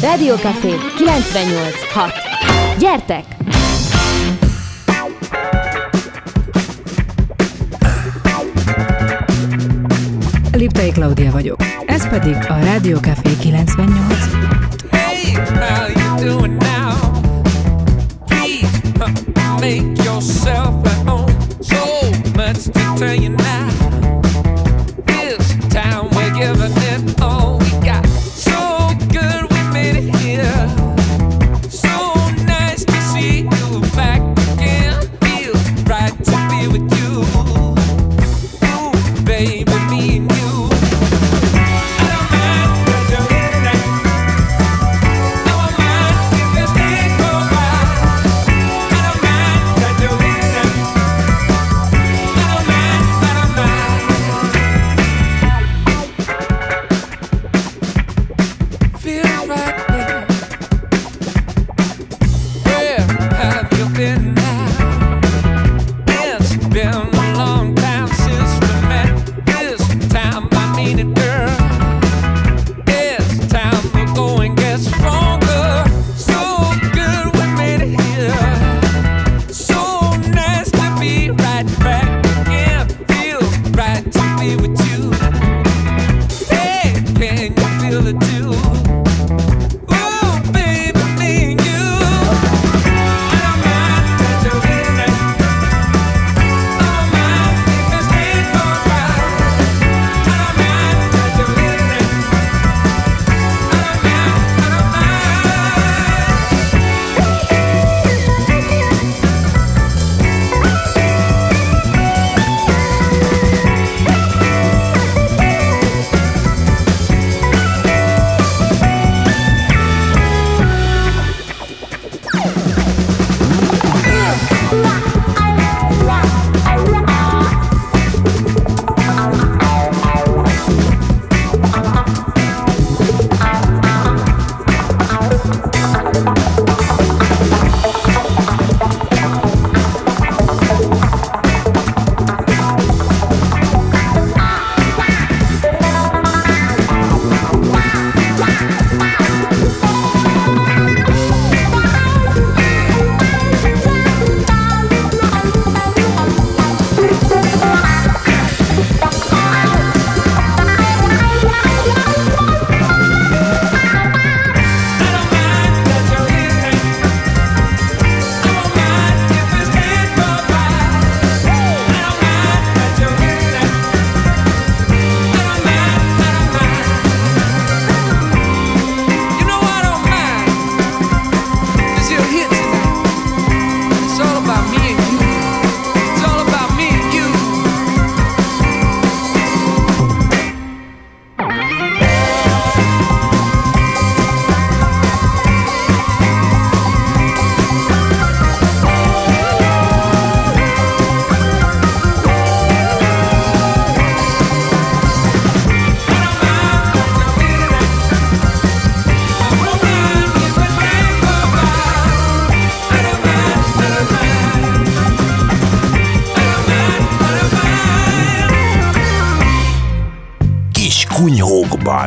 Café 98.6. Gyertek! Liptai Klaudia vagyok. Ez pedig a Rádió Café 98. Hey, how you doing now? Please, make yourself at home. So much to tell you now.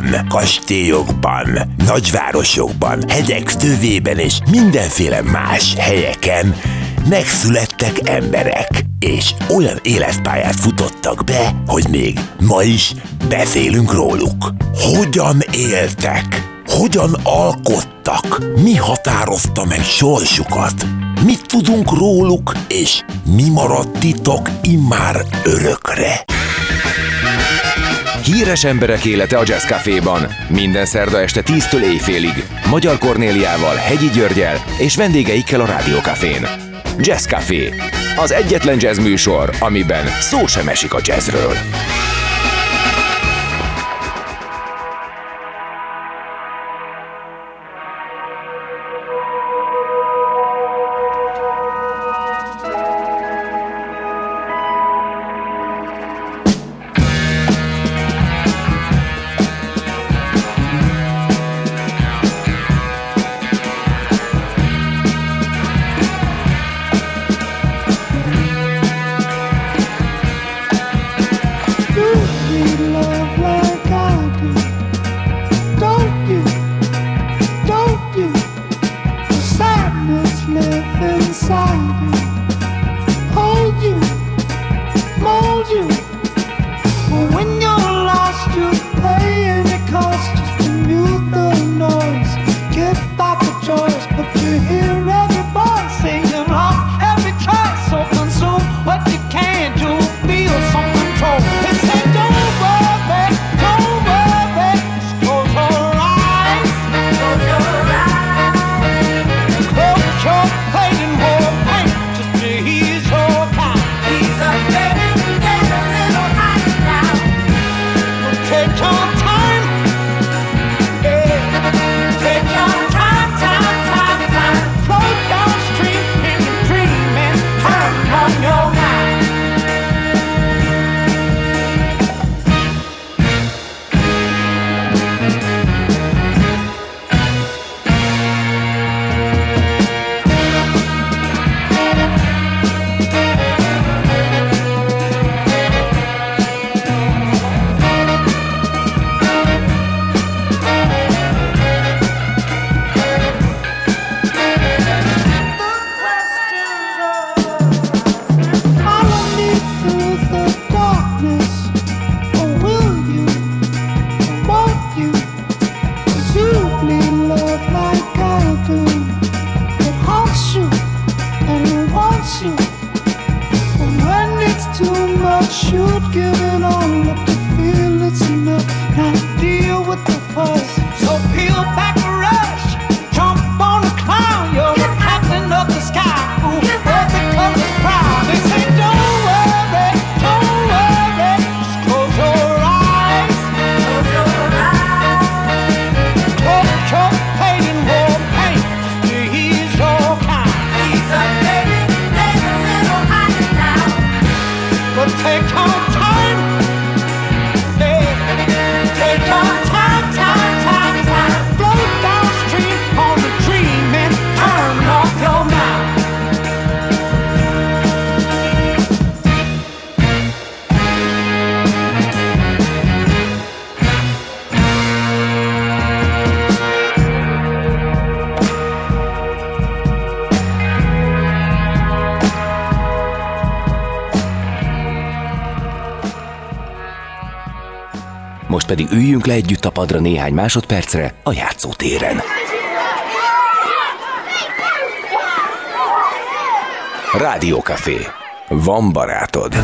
Kunyhókban, kastélyokban, nagyvárosokban, hegyek tövében és mindenféle más helyeken megszülettek emberek, és olyan életpályát futottak be, hogy még ma is beszélünk róluk. Hogyan éltek? Hogyan alkottak? Mi határozta meg sorsukat? Mit tudunk róluk, és mi maradt titok immár örökre? Híres emberek élete a Jazz Caféban. Minden szerda este 10-től éjfélig. Magyar Kornéliával, Hegyi Györgyel és vendégeikkel a Rádiókafén. Jazz Café. Az egyetlen jazz műsor, amiben szó sem esik a jazzről. Pedig üljünk le együtt a padra néhány másodpercre a játszótéren. Rádiókafé. Van barátod.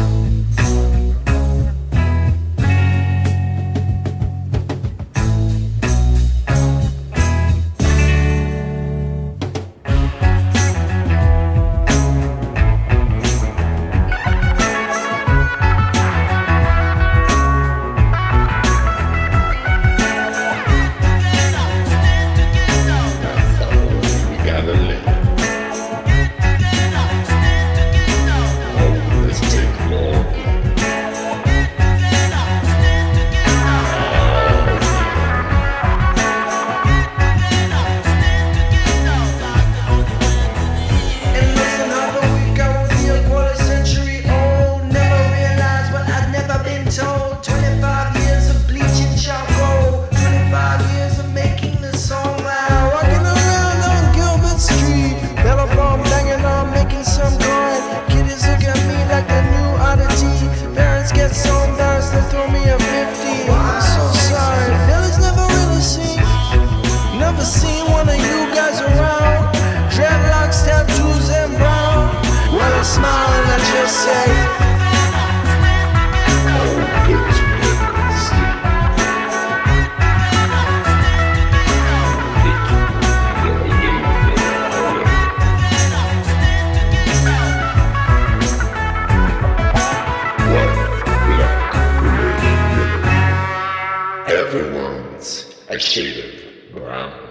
Amikor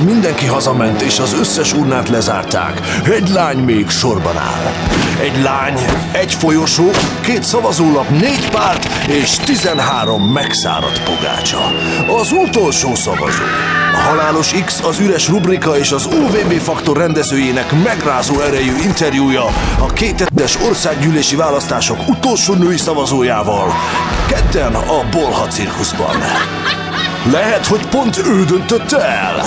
már mindenki hazament és az összes urnát lezárták, egy lány még sorban áll. Egy lány, egy folyosó, két szavazólap, négy párt és tizenhárom megszáradt pogácsa. Az utolsó szavazó. A Halálos X az üres rubrika és az UVB Faktor rendezőjének megrázó erejű interjúja a kétetes országgyűlési választások utolsó női szavazójával. Ketten a Bolha cirkuszban. Lehet, hogy pont ő döntötte el.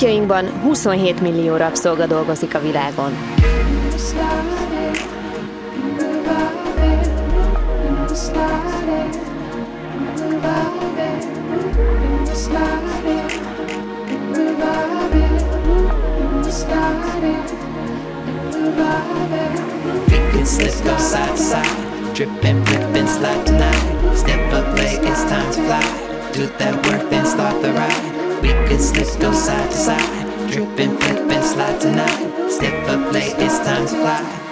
Napjainkban 27 millió rabszolga dolgozik a világon. slip, go slide tonight. Step up late, it's time to fly. Do that work, then start the ride. We could slip, go side to side. Drip and flip and slide tonight. Step up late, it's time to fly.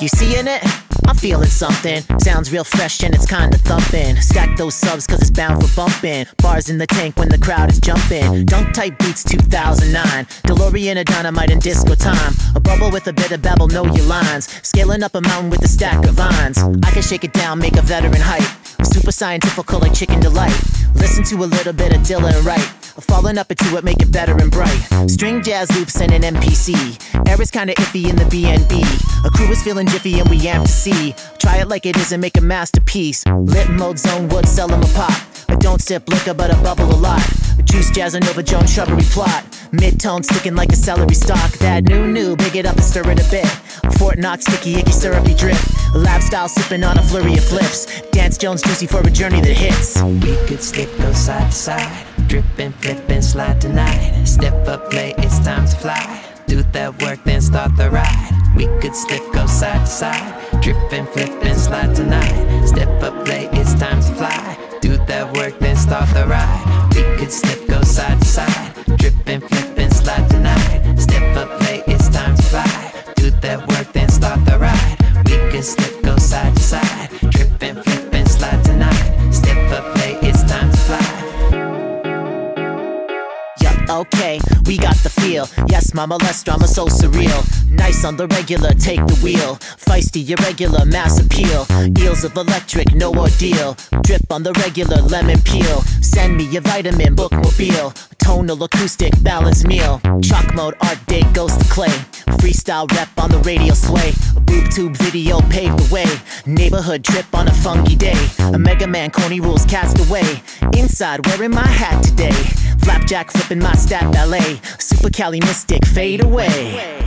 You seeing it? I'm feeling something. Sounds real fresh and it's kinda thumping. Stack those subs cause it's bound for bumping. Bars in the tank when the crowd is jumping. Dunk type beats 2009. DeLorean, a dynamite and disco time. A bubble with a bit of babble, know your lines. Scaling up a mountain with a stack of vines. I can shake it down, make a veteran hype. Super scientific like chicken delight. Listen to a little bit of Dylan Wright. Falling up into it, make it better and bright. String jazz loops and an MPC. Air is kinda iffy in the BNB. A crew is feeling jiffy and we amp to see. Try it like it is and make a masterpiece. Lit mode zone wood, sell 'em a pop. I don't sip liquor, but I bubble a lot. Juice, jazz, Nova Jones shrubbery plot. Mid-tone sticking like a celery stalk. That new new, pick it up and stir it a bit. Fort Knox sticky, icky, syrupy drip. Lab style sipping on a flurry of flips. Dance Jones juicy for a journey that hits. We could slip, go side to side. Drip and flip and slide tonight. Step up late, it's time to fly. Do that work, then start the ride. We could slip, go side to side. Drip and flip and slide tonight. Step up late, it's time that work, then start the ride. We could slip, go side to side. Drip and flip and slide tonight. Step up late, it's time to fly. Do that work, then start the ride. We could slip, go side to side. Okay, we got the feel. Yes, mama, less drama, so surreal. Nice on the regular, take the wheel. Feisty, irregular, mass appeal. Eels of electric, no ordeal. Drip on the regular, lemon peel. Send me your vitamin, bookmobile. Tonal, acoustic, balance meal. Chalk mode, art date, ghost clay. Freestyle rep on the radio sway. Boob tube video paved the way. Neighborhood trip on a funky day. A Mega Man, Coney rules cast away. Inside, wearing my hat today. Flapjack flipping my stat ballet. Super Cali Mystic, fade away.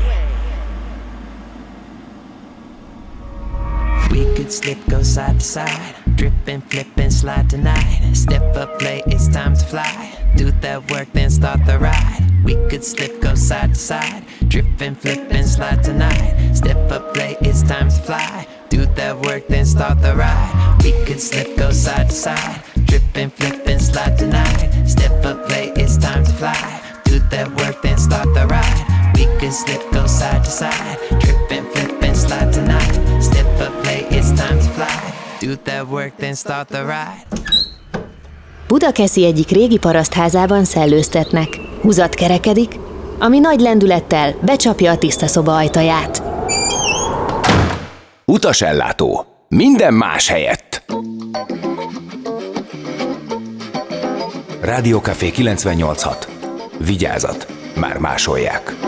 We could slip, go side to side. Drip and flip and slide tonight. Step up late, it's time to fly. Do that work, then start the ride. We could slip, go side to side. Drip and flip and slide tonight. Step up late, it's time to fly. Do that work, then start the ride. We could slip, go side to side. Drip and flip and slide tonight. Step up late, it's time to fly. Do that work, then start the ride. We could slip, go side to side. Drip and flip and slide tonight. Step up late, it's time to fly. Do that work, then start the ride. Budakeszi egyik régi parasztházában szellőztetnek. Húzat kerekedik, ami nagy lendülettel becsapja a tiszta szoba ajtaját. Utasellátó. Minden más helyett. Rádiókafé 986. Vigyázat, már másolják.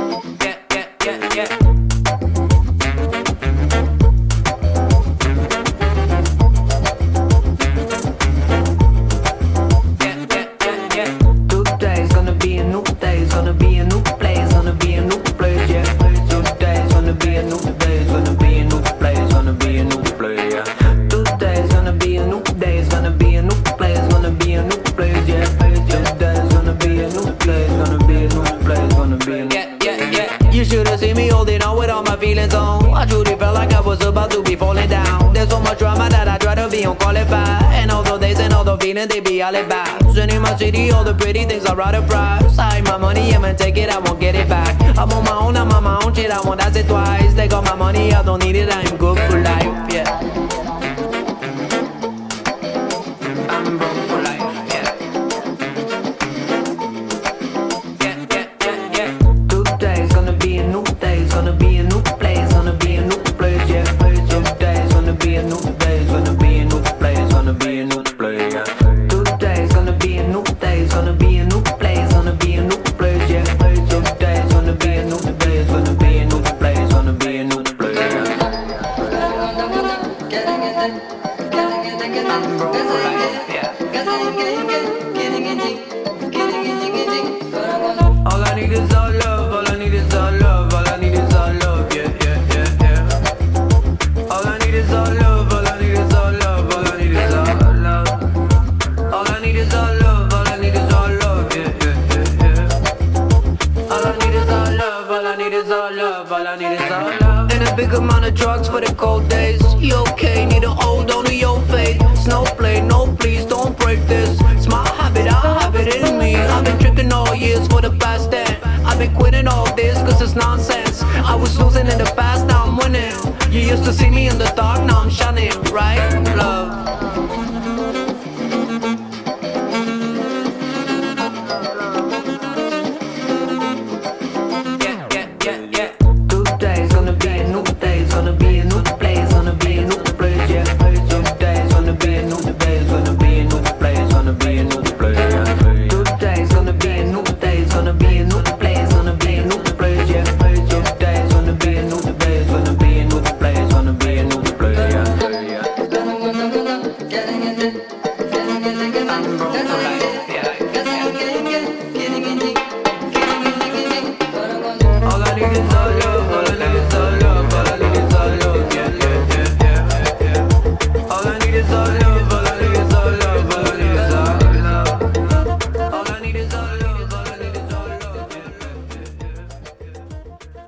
And all they be alibis. And in my city, all the pretty things I rather prize. I my money, I'ma take it, I won't get it back. I'm on my own, I'm on my own shit, I won't ask it twice. They got my money, I don't need it, I'm good for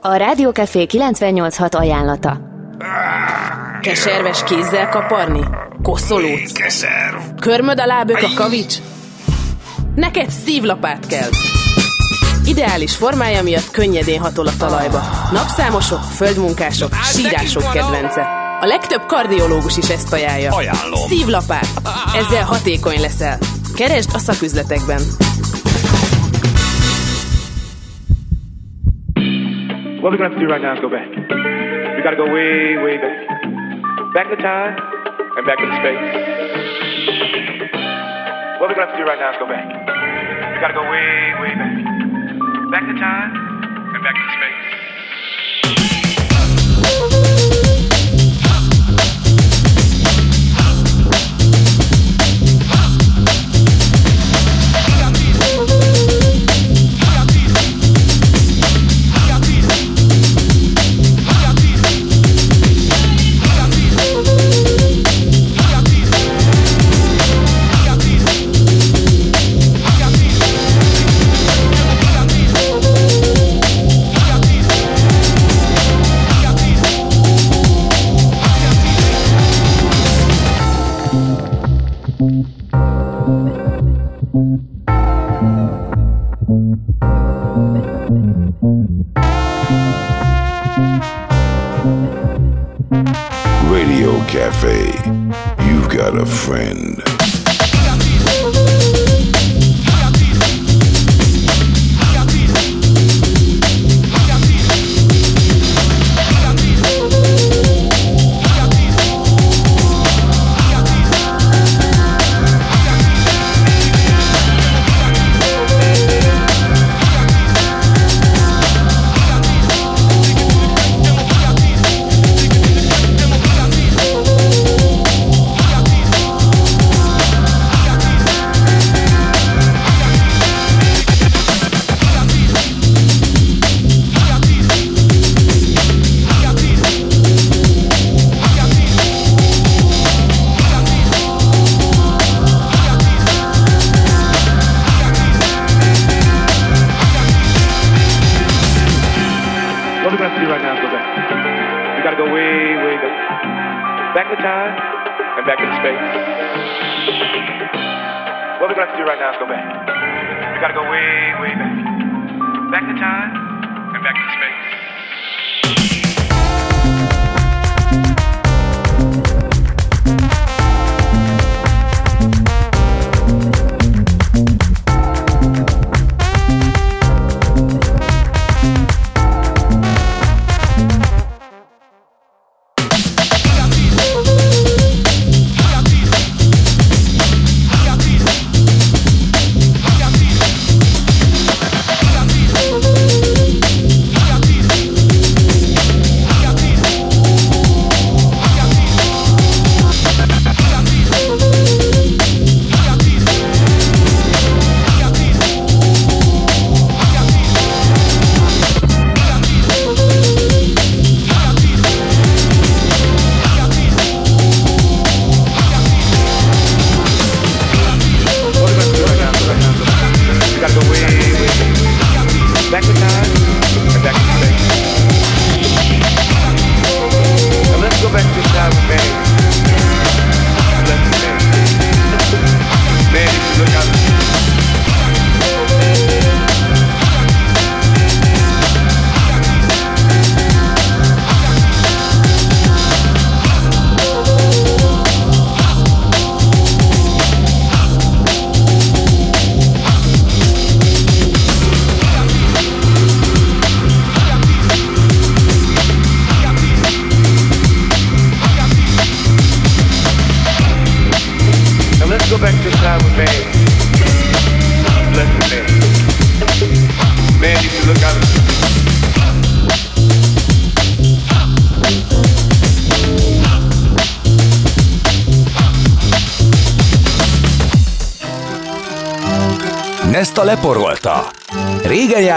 A Rádiókafé 986 ajánlata. Keserves kézzel kaparni? Koszolódsz? Keserv. Körmöd a lábök a kavics? Neked szívlapát kell. Ideális formája miatt könnyedén hatol a talajba. Napszámosok, földmunkások, sírások kedvence. A legtöbb kardiológus is ezt ajánlja. Ajánlom. Szívlapát. Ezzel hatékony leszel. Keresd a szaküzletekben. What we're going to have to do right now is go back. we got to go way, way back. Back in time and back in space. What we're going to have to do right now is go back. we got to go way, way back. Back in time and back in space.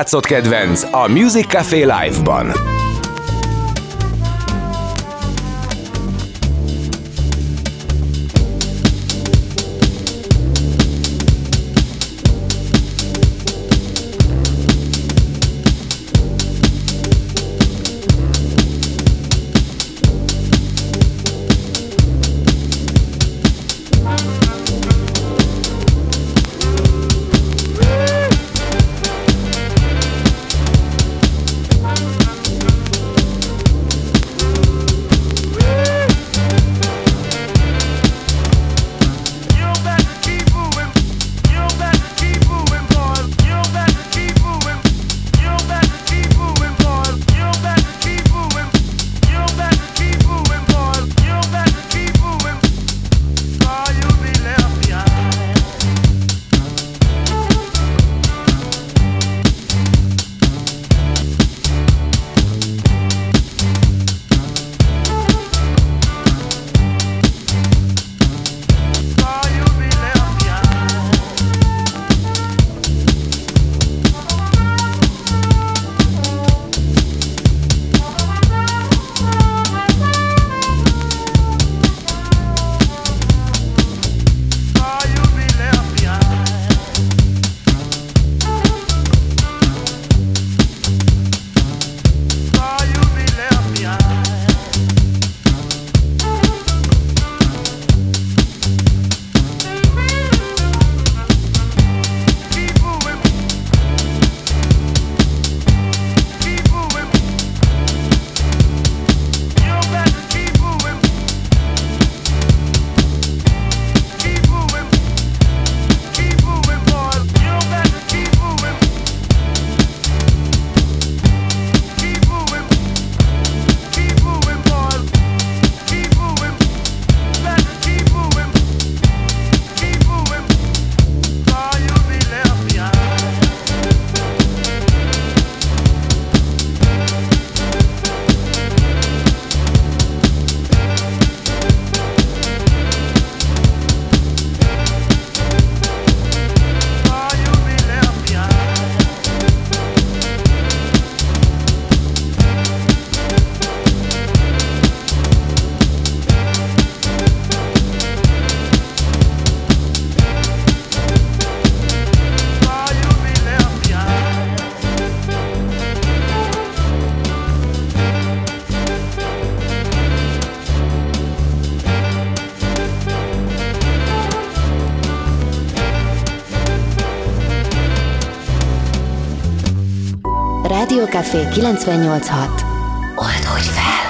Játszott kedvenc a Music Café Live-ban. Café 986. Oldódj fel!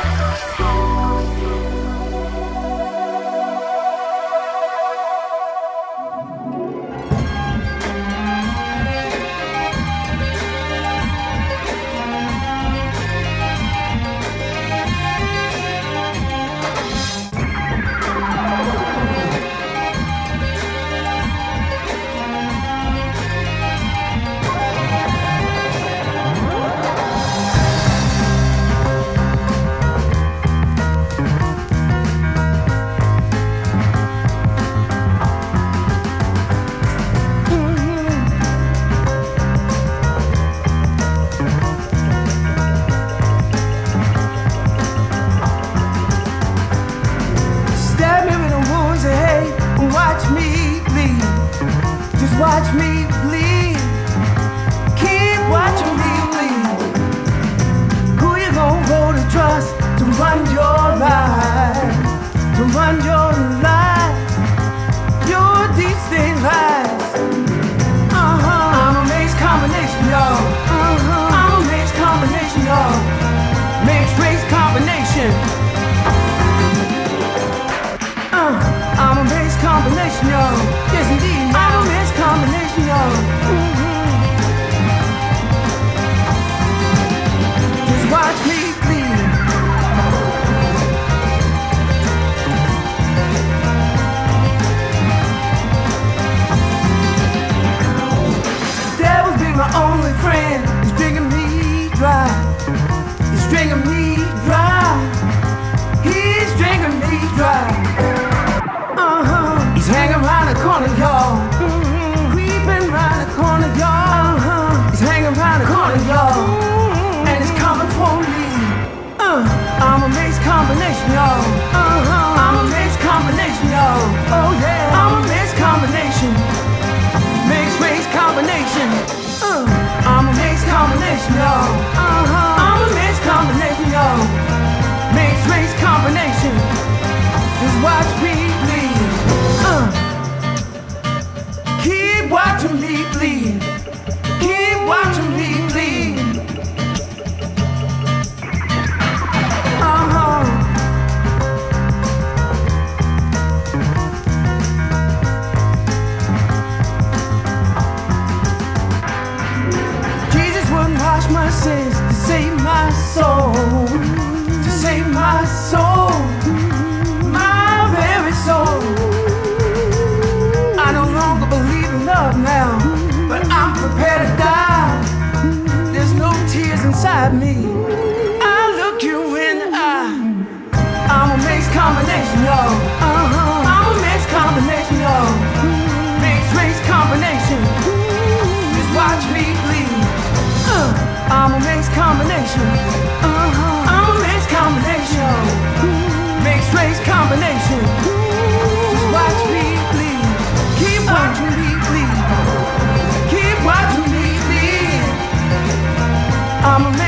mama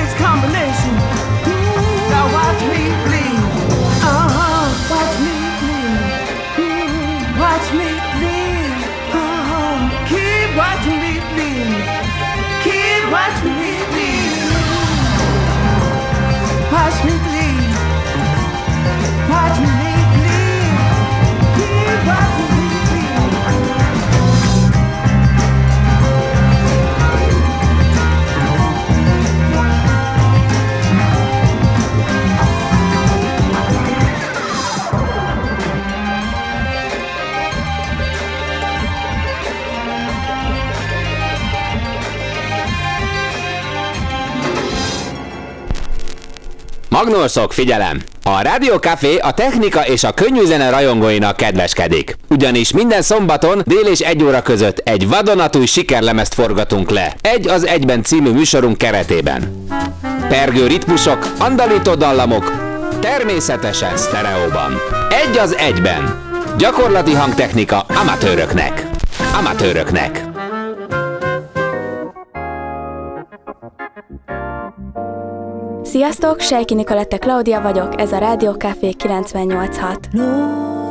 Magnorszok, figyelem! A Rádió Café a technika és a könnyű könnyűzene rajongóinak kedveskedik. Ugyanis minden szombaton dél és egy óra között egy vadonatúj sikerlemezt forgatunk le. Egy az egyben című műsorunk keretében. Pergő ritmusok, andalító dallamok, természetesen sztereóban. Egy az egyben. Gyakorlati hangtechnika amatőröknek. Amatőröknek. Sziasztok, Sejki Nikolette Klaudia vagyok, ez a Rádió Café 986. No.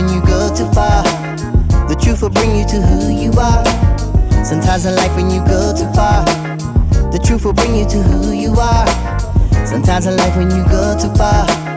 when you go too far. The truth will bring you to who you are. Sometimes in life, when you go too far, the truth will bring you to who you are. Sometimes in life, when you go too far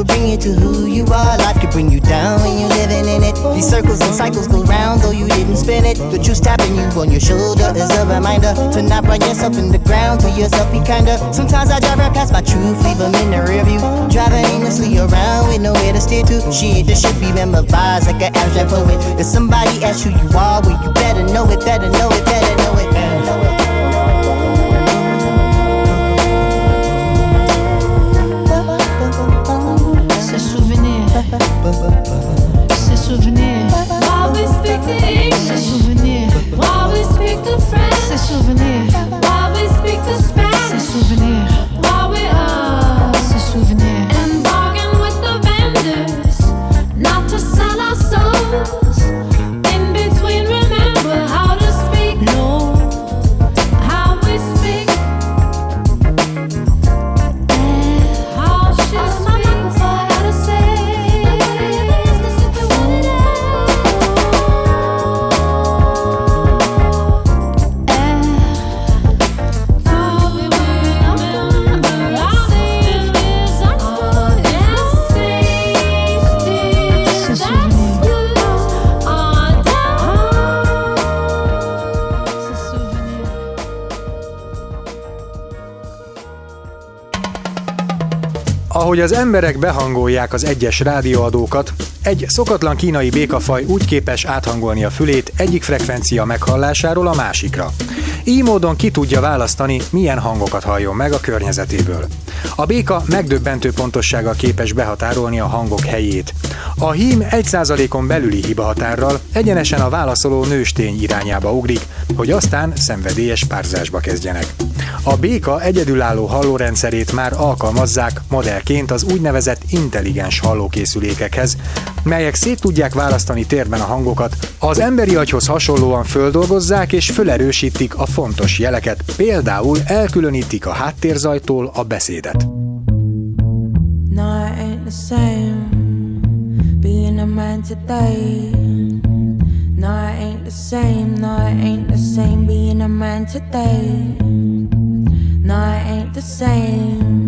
could bring you to who you are. Life can bring you down when you're living in it. These circles and cycles go round, though you didn't spin it. The truth tapping you on your shoulder is a reminder to not run yourself in the ground. To yourself, be kinder. Sometimes I drive right past my truth, leave them in the rear view. Driving aimlessly around with nowhere to steer to. Shit, this should be memorized like an abstract poet. If somebody asks who you are, well, you better know it, better know it, better know it. better Know it. Ces souvenirs. While we speak the English, souvenirs. while we speak the French, souvenirs. while we speak the Spanish, souvenirs. while we are Ces souvenirs. and bargain with the vendors, not to sell our souls. Ahogy az emberek behangolják az egyes rádióadókat, egy szokatlan kínai békafaj úgy képes áthangolni a fülét egyik frekvencia meghallásáról a másikra. Így módon ki tudja választani, milyen hangokat halljon meg a környezetéből. A béka megdöbbentő pontossággal képes behatárolni a hangok helyét. A hím 1%-on belüli hibahatárral egyenesen a válaszoló nőstény irányába ugrik, hogy aztán szenvedélyes párzásba kezdjenek. A béka egyedülálló hallórendszerét már alkalmazzák modellként az úgynevezett intelligens hallókészülékekhez, melyek szét tudják választani térben a hangokat, az emberi agyhoz hasonlóan földolgozzák és fölerősítik a fontos jeleket, például elkülönítik a háttérzajtól a beszédet. No, it ain't the same being a man today. No, it ain't the same. No, it ain't the same being a man today. No, it ain't the same.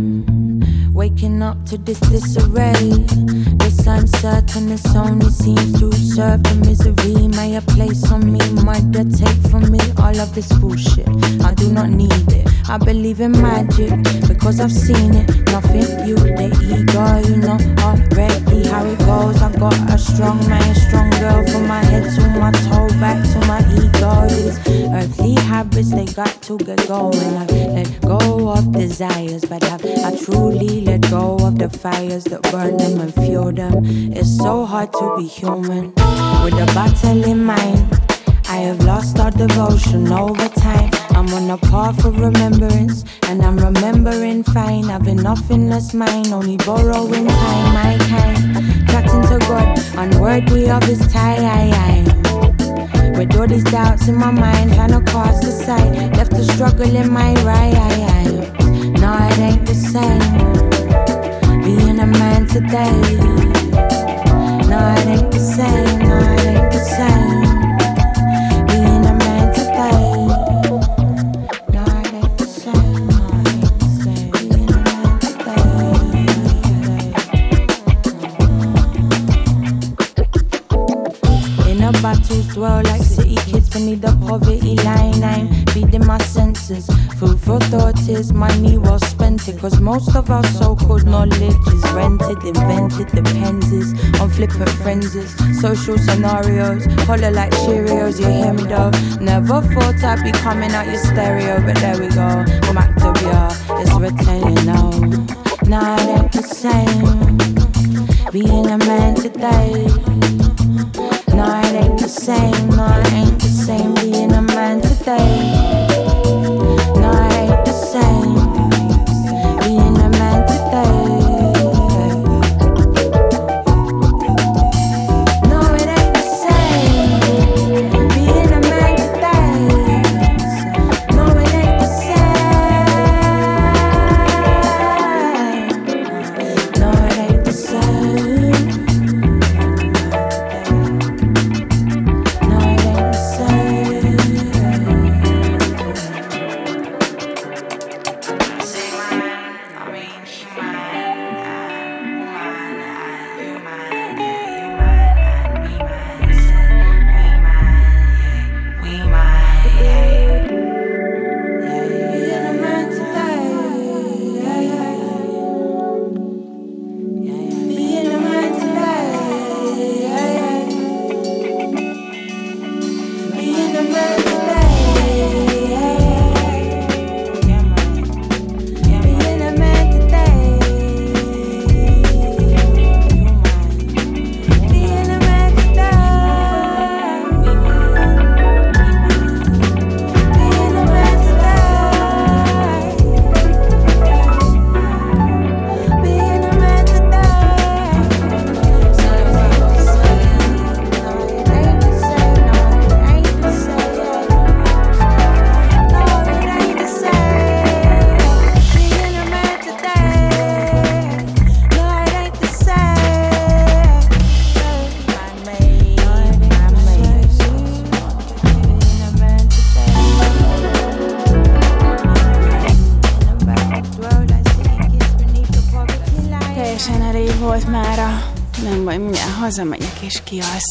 Waking up to this disarray. This uncertainty only seems to serve the misery. May a place on me, mother, take from me all of this bullshit. I do not need it. I believe in magic because I've seen it. Nothing you, the ego, you know already how it goes. I got a strong man, strong girl from my head to my toe, back to my ego. These earthly habits, they got to get going. I let go of desires, but have I truly let go of the fires that burn them and fuel them? It's so hard to be human with a battle in mind. I have lost all devotion over time. I'm on a path of remembrance, and I'm remembering fine. I've been nothing that's mine, only borrowing time. My kind, chatting to God, unworthy of His time. With all these doubts in my mind, trying to cast aside, left to struggle in my right. No, it ain't the same. Being a man today. No, it ain't the same. No, it ain't the same. Dwell like city kids beneath the poverty line. I'm feeding my senses. Food for thought is money well spent. Cause most of our so called knowledge is rented, invented, depends is on flippant frenzies. Social scenarios, holler like Cheerios, you hear me though. Never thought I'd be coming out your stereo, but there we go. From Activia, it's retained oh. now. Nah, it ain't the same. Being a man today. No, it ain't the same. No, it ain't the same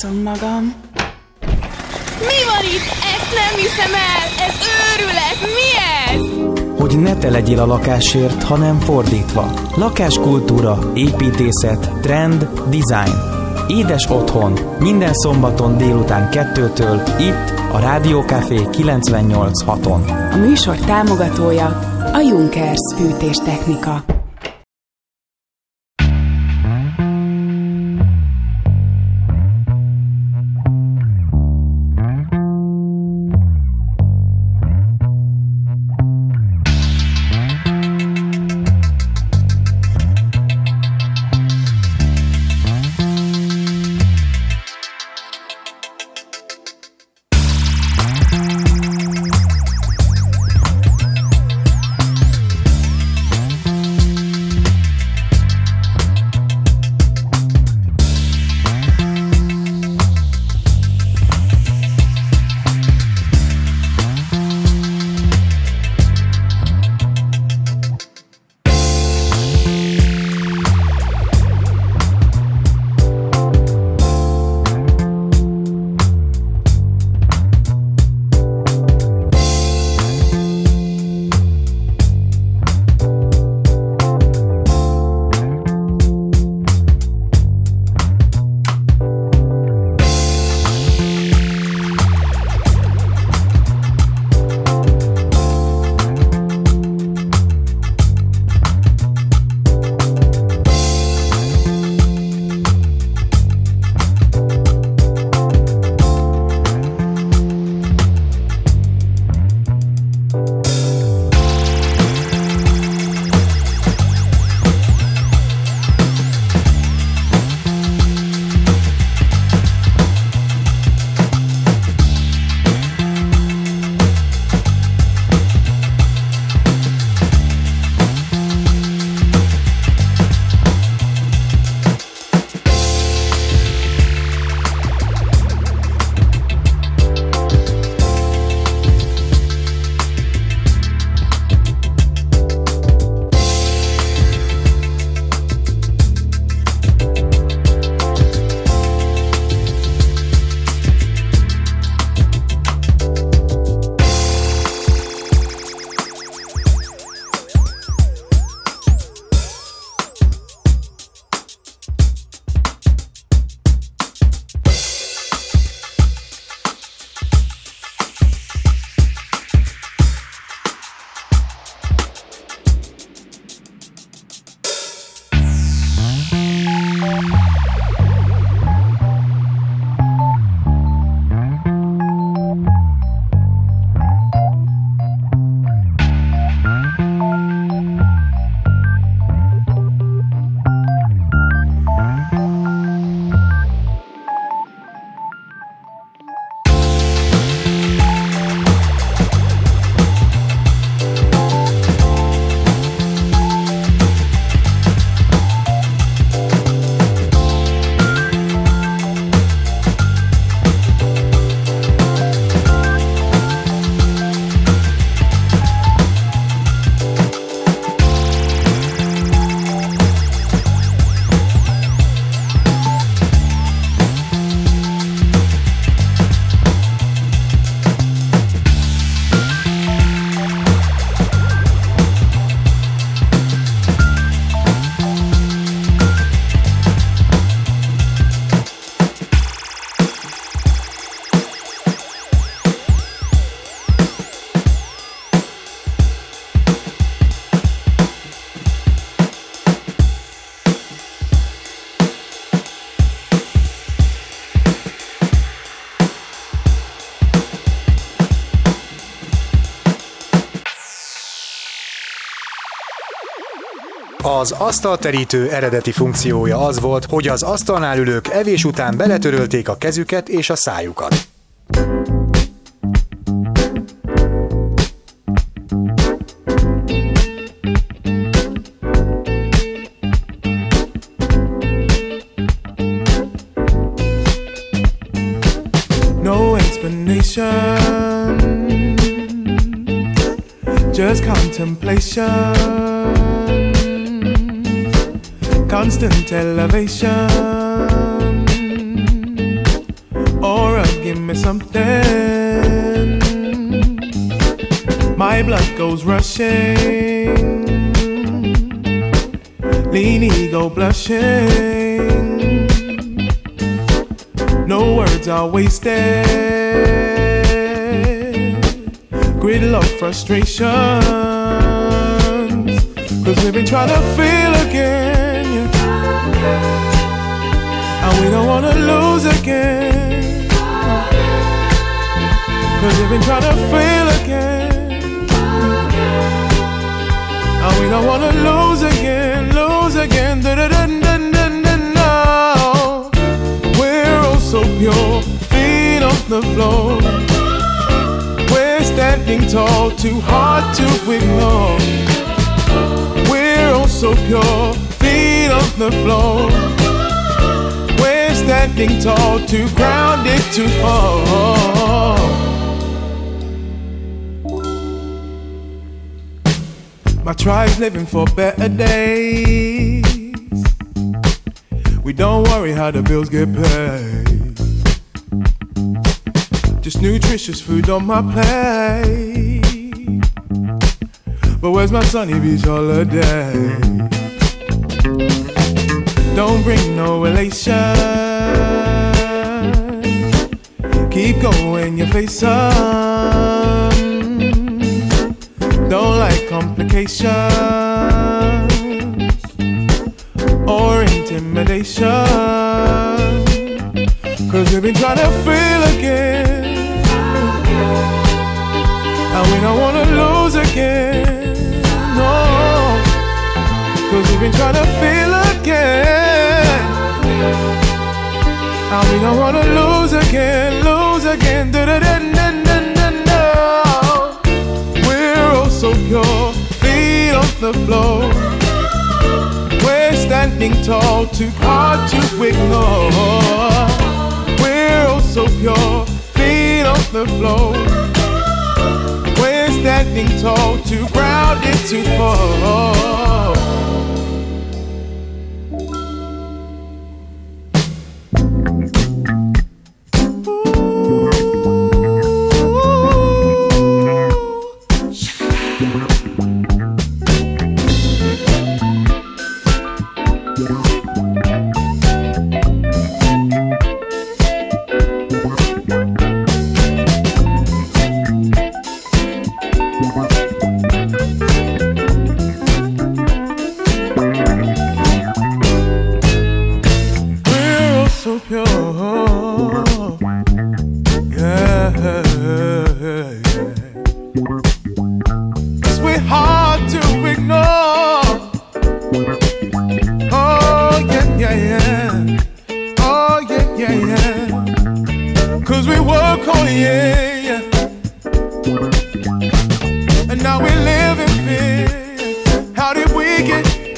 kialszom magam. Mi van itt? Ezt nem hiszem el! Ez őrület! Mi ez? Hogy ne te legyél a lakásért, hanem fordítva. Lakáskultúra, építészet, trend, design. Édes otthon. Minden szombaton délután kettőtől itt a Rádiókafé 98.6-on. A műsor támogatója a Junkers fűtéstechnika. Az asztalterítő eredeti funkciója az volt, hogy az asztalnál ülők evés után beletörölték a kezüket és a szájukat. Just contemplation. Constant elevation. Aura, give me something. My blood goes rushing. Lean ego blushing. No words are wasted. Gridlock frustrations. Cause we've been trying to feel again. And we don't wanna lose again. Cause we've been trying to feel again. And we don't wanna lose again, lose again. Da-da-dun-dun-dun-dun-no. We're oh so pure, feet on the floor. We're standing tall, too hard to ignore. We're oh so pure, the floor. We're standing tall, too grounded to fall. My tribe's living for better days. We don't worry how the bills get paid. Just nutritious food on my plate. But where's my sunny beach holiday? Don't bring no elation. Keep going, your face up. Don't like complications or intimidation. Cause we've been trying to feel again. And we don't wanna lose again. No. Cause we've been trying to feel again. And we don't wanna lose again, lose again. Da-da-da-da-da-da-da. We're oh so pure, feet on the floor. We're standing tall, too hard to ignore. We're oh so pure, feet on the floor. We're standing tall, too grounded to fall.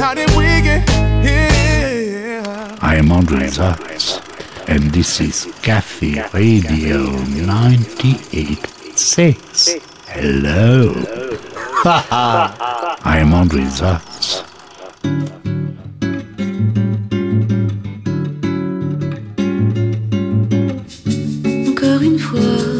I am Andre Zatz, and this is Cafe Radio 98.6. Hello. I am Andre Zatz. Encore une fois,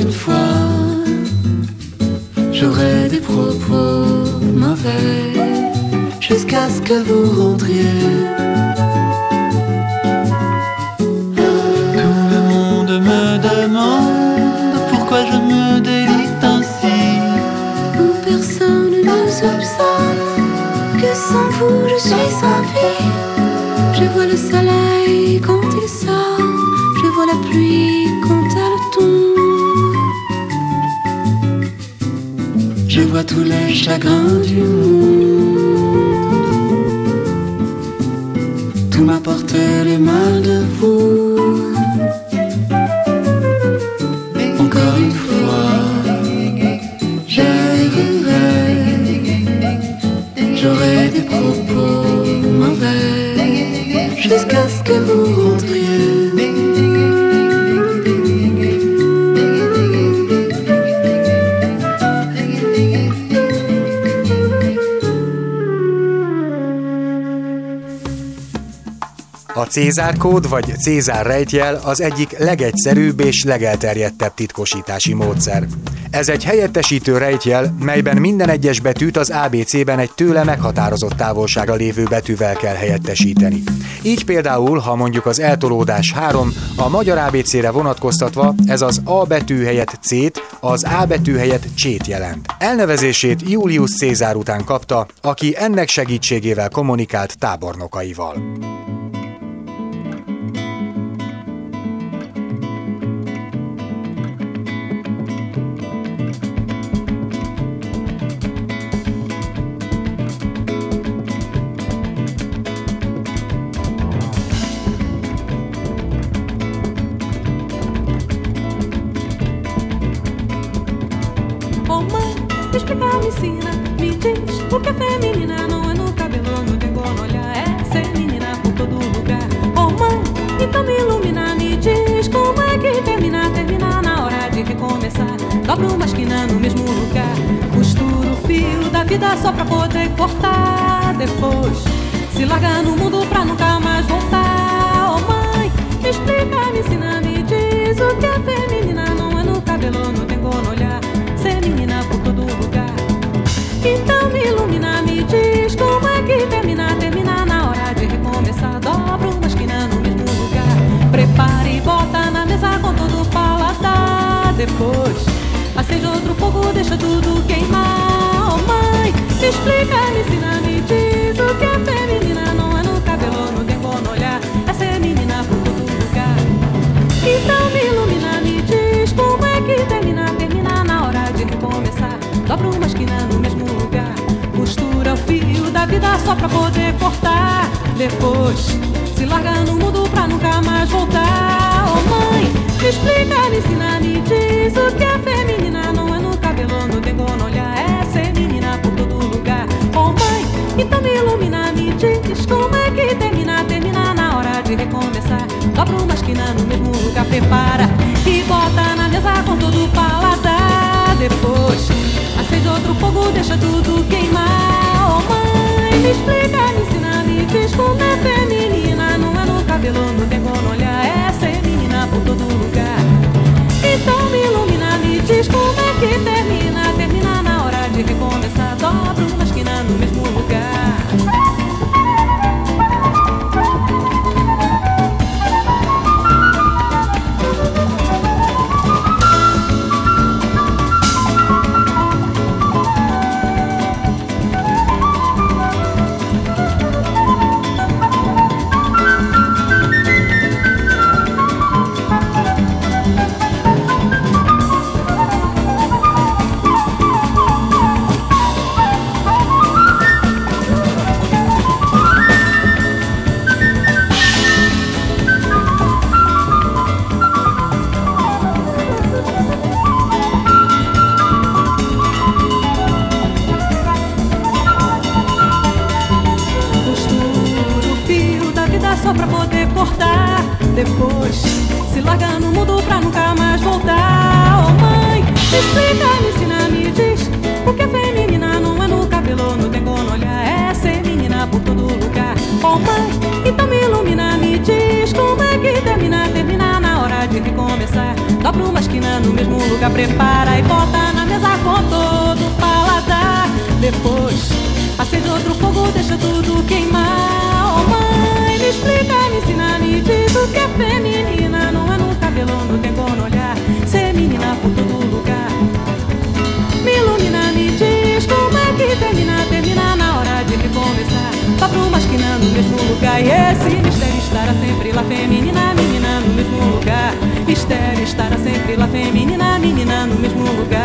une fois, j'aurai des propos mauvais jusqu'à ce que vous rentriez. Tous les chagrins du monde. Tout m'apporte les mal de vous. Cézár kód vagy Cézár rejtjel az egyik legegyszerűbb és legelterjedtebb titkosítási módszer. Ez egy helyettesítő rejtjel, melyben minden egyes betűt az ABC-ben egy tőle meghatározott távolságra lévő betűvel kell helyettesíteni. Így például, ha mondjuk az eltolódás 3, a magyar ABC-re vonatkoztatva ez az A betű helyett C-t, az A betű helyett C-t jelent. Elnevezését Julius Cézár után kapta, aki ennek segítségével kommunikált tábornokaival. Dobro uma esquina no mesmo lugar. Costuro o fio da vida só pra poder cortar Depois. Se larga no mundo pra nunca mais voltar. Ô mãe, explica, me ensina, me diz O que é feminina, não é no cabelo, no dengo, no olhar. Ser menina por todo lugar. Então me ilumina, me diz Como é que termina, termina na hora de recomeçar. Dobra uma esquina no mesmo lugar. Prepara e bota na mesa com todo o paladar Depois acende outro fogo, deixa tudo queimar. Oh mãe, me explica, me ensina, me diz O que é feminina, não é no cabelo, no tempo, no olhar. É ser menina por todo lugar. Então me ilumina, me diz Como é que termina, termina na hora de recomeçar. Dobra uma esquina no mesmo lugar. Costura o fio da vida só pra poder cortar. Depois se larga no mundo pra nunca mais voltar. Oh mãe, explica, me ensina, me diz O que é feminina, não é no cabelo, no dengo, no olhar É ser menina por todo lugar. Oh mãe, então me ilumina, me diz Como é que termina, termina na hora de recomeçar. Dobra uma esquina no mesmo lugar, prepara E bota na mesa com todo paladar. Depois acende outro fogo, deixa tudo queimar. Oh mãe, me deixa tudo queimar. Oh mãe, me explica, me ensina, me diz o que é feminina. Não é no cabelo, não tem cor no olhar. Ser menina por todo lugar. Me ilumina, me diz como é que termina, termina na hora de recomeçar. Vá pra no mesmo lugar e esse mistério estará sempre lá, feminina, menina no mesmo lugar. Mistério estará sempre lá, feminina, menina no mesmo lugar.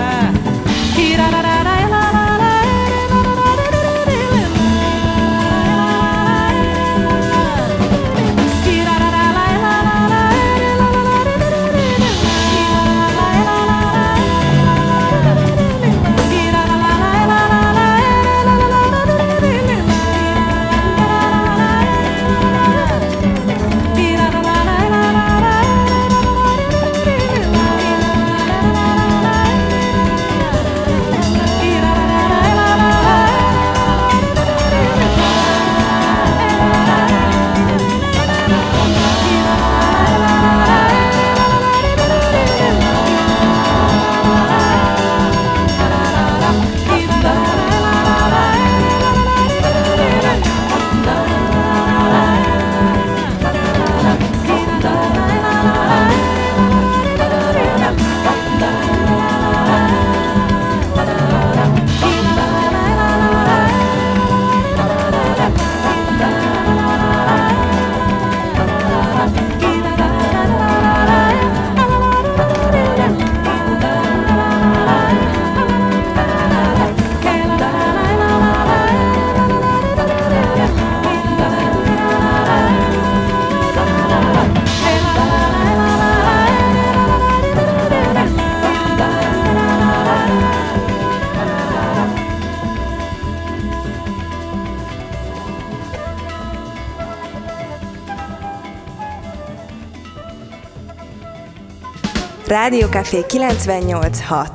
Rádiókafé 98.6.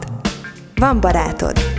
Van barátod.